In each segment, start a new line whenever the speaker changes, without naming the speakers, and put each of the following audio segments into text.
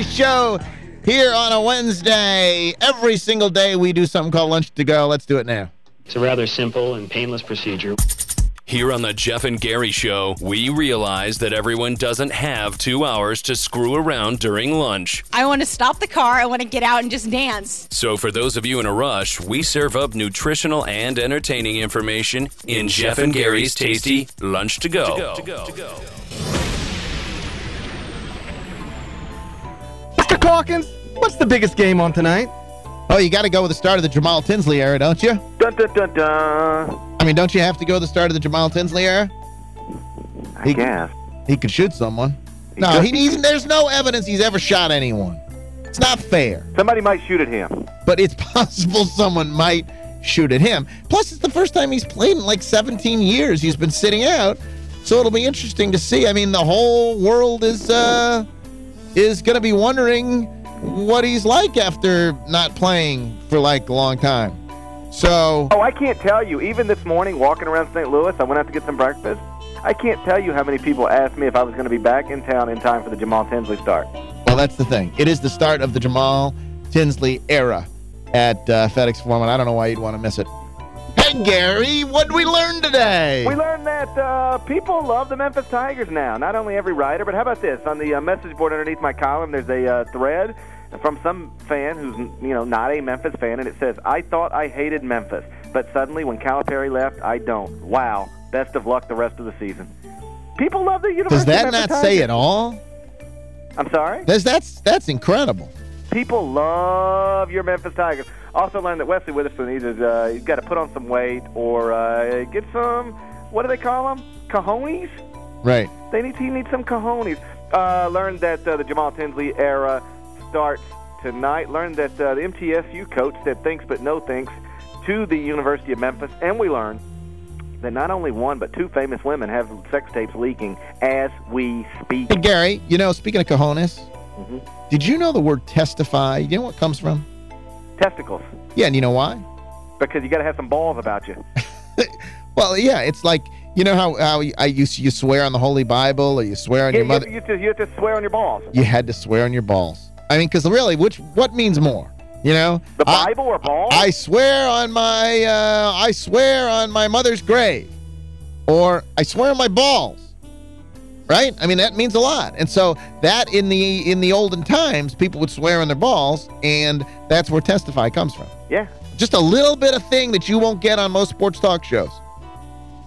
Gary Show here on a Wednesday. Every single day we do something called Lunch to Go. Let's do it now.
It's a rather simple and painless procedure.
Here on the Jeff and Gary Show, we realize that everyone doesn't have two hours to screw around during lunch.
I want to stop the car. I want to get out and just dance.
So, for those of you in a rush, we serve up nutritional and entertaining information in Jeff and Gary's tasty Lunch to Go.
Mr. Calkins, what's the biggest game on tonight?
Oh, you got to go with the start of the Jamal Tinsley era, don't you?
Dun, dun, dun, dun.
I mean, don't you have to go with the start of the Jamal Tinsley era?
I
He-
guess.
He could shoot someone. No, he, he's, there's no evidence he's ever shot anyone. It's not fair.
Somebody might shoot at him.
But it's possible someone might shoot at him. Plus, it's the first time he's played in like 17 years. He's been sitting out. So it'll be interesting to see. I mean, the whole world is uh, is going to be wondering what he's like after not playing for like a long time. So,
Oh, I can't tell you. Even this morning, walking around St. Louis, I went out to get some breakfast. I can't tell you how many people asked me if I was going to be back in town in time for the Jamal Tinsley start.
well, that's the thing. It is the start of the Jamal Tinsley era at uh, FedEx Forum, and I don't know why you'd want to miss it. Hey, Gary, what did we learn today?
We learned that uh, people love the Memphis Tigers now. Not only every writer, but how about this? On the uh, message board underneath my column, there's a uh, thread from some fan who's you know not a Memphis fan, and it says, "I thought I hated Memphis, but suddenly when Calipari left, I don't. Wow. Best of luck the rest of the season." People love the University.
Does that not say it all?
I'm sorry.
That's that's that's incredible.
People love your Memphis Tigers. Also learned that Wesley Witherspoon either uh, he's got to put on some weight or uh, get some. What do they call them? Cojones.
Right.
They need he needs some cojones. Uh, learned that uh, the Jamal Tinsley era starts tonight. Learned that uh, the MTSU coach said thanks but no thanks to the University of Memphis, and we learned that not only one but two famous women have sex tapes leaking as we speak.
Hey, Gary, you know, speaking of cojones,
Mhm.
did you know the word testify? You know what it comes from?
Testicles,
Yeah, and you know why?
because you got to have some balls about you.
Well, yeah, it's like, you know how, how I used you swear on the Holy Bible or you swear on
Yeah,
your mother?
you, you, you have to swear on your balls.
You had to swear on your balls. I mean, because really, which what means more? You know?
The
I-
Bible or balls?
I swear on my uh, I swear on my mother's grave, or I swear on my balls. Right? I mean that means a lot. And so that in the in the olden times, people would swear on their balls, and that's where testify comes from.
yeah.
Just a little bit of thing that you won't get on most sports talk shows.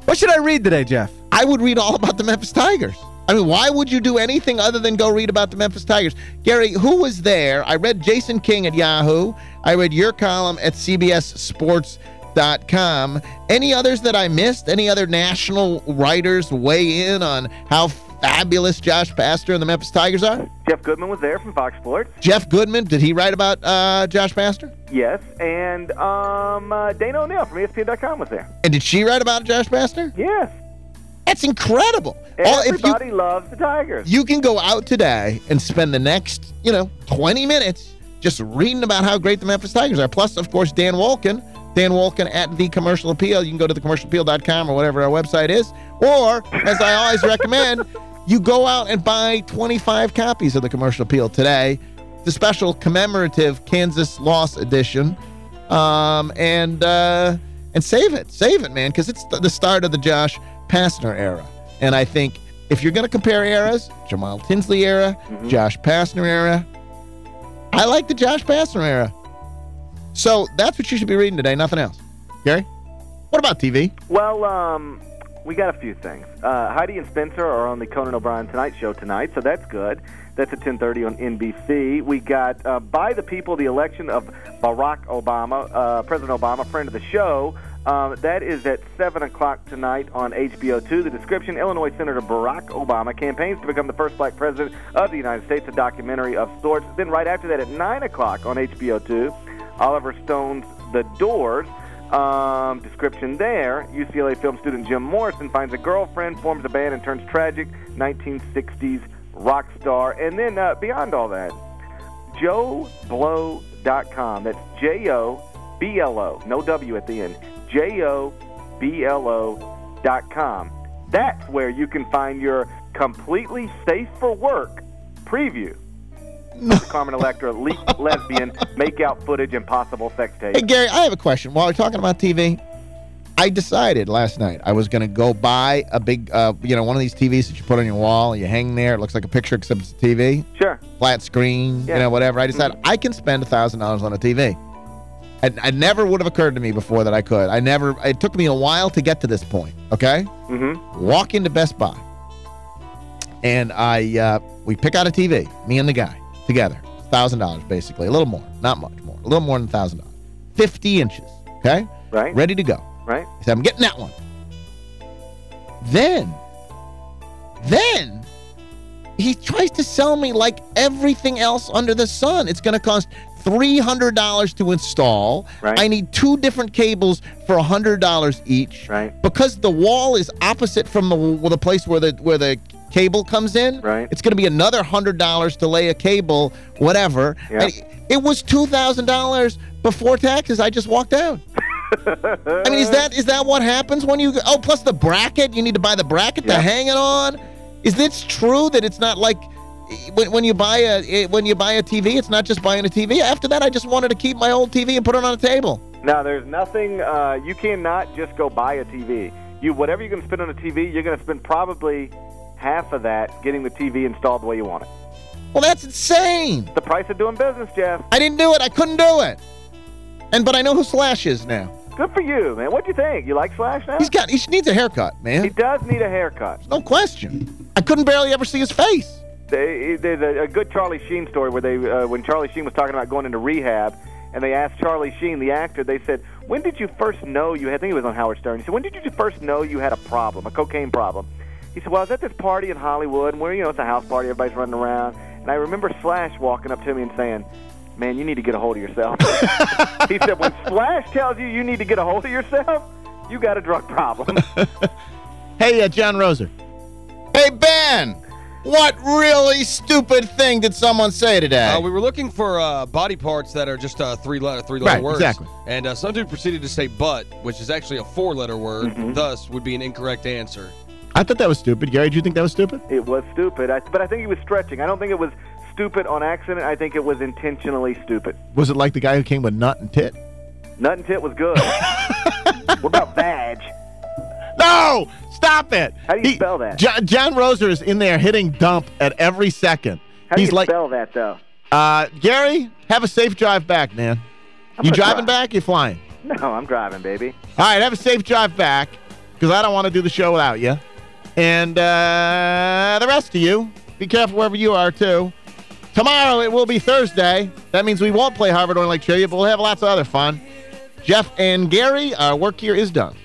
What should I read today, Jeff?
I would read all about the Memphis Tigers. I mean, why would you do anything other than go read about the Memphis Tigers? Gary, who was there? I read Jason King at Yahoo. I read your column at CBSSports.com. Any others that I missed? Any other national writers weigh in on how fabulous Josh Pastner and the Memphis Tigers are?
Jeff Goodman was there from Fox Sports.
Jeff Goodman, did he write about uh, Josh Pastner?
Yes, and um, uh, Dana O'Neill from ESPN.com was there.
And did she write about Josh Pastner?
Yes.
That's incredible. All- if you-
Everybody loves the Tigers.
You can go out today and spend the next, you know, 20 minutes just reading about how great the Memphis Tigers are. Plus, of course, Dan Wolken. Dan Wolken at The Commercial Appeal. You can go to thecommercialappeal.com or whatever our website is. Or, as I always recommend, you go out and buy 25 copies of The Commercial Appeal today. The special commemorative Kansas Loss Edition. Um, and uh, and save it. Save it, man, because it's the start of the Josh Pastner era. And I think if you're going to compare eras, Jamal Tinsley era, Josh Pastner era, I like the Josh Pastner era. So that's what you should be reading today, nothing else. Gary? What about TV?
Well, um, we got a few things. Uh, Heidi and Spencer are on the Conan O'Brien Tonight Show tonight, so that's good. That's at 10:30 on NBC. We got uh, by the people the election of Barack Obama, uh, President Obama, friend of the show. Um, that is at 7 o'clock tonight on HBO2. The description Illinois Senator Barack Obama campaigns to become the first black president of the United States, a documentary of sorts. Then, right after that, at 9 o'clock on HBO2, Oliver Stone's The Doors. Um, description there UCLA film student Jim Morrison finds a girlfriend, forms a band, and turns tragic 1960s rock star. And then, uh, beyond all that, JoBlo.com. That's J O B L O, no W at the end. J O B L O dot com. That's where you can find your completely safe for work preview Carmen Electra leaked lesbian make-out footage and possible sex tape.
Hey, Gary, I have a question. While we're talking about TV, I decided last night I was going to go buy a big, uh, you know, one of these TVs that you put on your wall. And you hang there. It looks like a picture except it's a TV.
Sure.
Flat screen,
Yeah.
you know, whatever. I decided I can spend $1,000 on a TV. It, it never would have occurred to me before that I could. I never, it took me a while to get to this point, okay?
Mm-hmm.
Walk into Best Buy. And I, uh, we pick out a TV, me and the guy, together. $1,000 basically, a little more, not much more, a little more than $1,000. 50 inches, okay?
Right.
Ready to go.
Right.
Said, I'm getting that one. Then, then, he tries to sell me like everything else under the sun. It's going to cost $300 to install.
Right.
I need two different cables for $100 each.
Right.
Because the wall is opposite from the, the place where the where the cable comes in.
Right.
It's going to be another $100 to lay a cable, whatever.
Yeah.
And it was $2,000 before taxes. I just walked out. I mean, is that is that what happens when you? Oh, plus the bracket. You need to buy the bracket to hang it on. Is this true that it's not like when, when you buy a when you buy a TV, it's not just buying a TV. After that, I just wanted to keep my old TV and put it on a table.
Now, there's nothing. Uh, you cannot just go buy a TV. You whatever you're going to spend on a TV, you're going to spend probably half of that getting the TV installed the way you want it.
Well, that's insane.
The price of doing business, Jeff.
I didn't do it. I couldn't do it. And but I know who Slash is now.
Good for you, man. What do you think? You like Slash now?
He's got he needs a haircut, man.
he does need a haircut.
No question. I couldn't barely ever see his face.
They, there's a, a good Charlie Sheen story where they, uh, when Charlie Sheen was talking about going into rehab, and they asked Charlie Sheen, the actor, they said, "When did you first know you had?" I think it was on Howard Stern. He said, "When did you first know you had a problem, a cocaine problem?" He said, "Well, I was at this party in Hollywood, where you know it's a house party, everybody's running around, and I remember Slash walking up to me and saying." Man, you need to get a hold of yourself. he said, when Slash tells you you need to get a hold of yourself, you got a drug problem.
Hey, uh, John Roser. Hey, Ben. What really stupid thing did someone say today?
Uh, we were looking for uh, body parts that are just uh, three letter three letter
Right,
words.
exactly.
And uh, some dude proceeded to say "but," which is actually a four letter word.
Mm-hmm.
Thus, would be an incorrect answer.
I thought that was stupid. Gary, do you think that was stupid?
It was stupid, I, but I think he was stretching. I don't think it was stupid on accident. I think it was intentionally stupid.
Was it like the guy who came with nut and tit?
Nut and tit was good. what about vag?
No! Stop it!
How do you spell that?
John, John Roser is in there hitting dump at every second.
How do
He's
you
like,
spell that, though?
uh, Gary, have a safe drive back, man.
I'm
you driving
try.
back? You flying?
No, I'm driving, baby.
All right, have a safe drive back because I don't want to do the show without you. And uh, the rest of you, be careful wherever you are, too. Tomorrow it will be Thursday. That means we won't play Harvard Online Trivia, but we'll have lots of other fun. Jeff and Gary, our work here is done.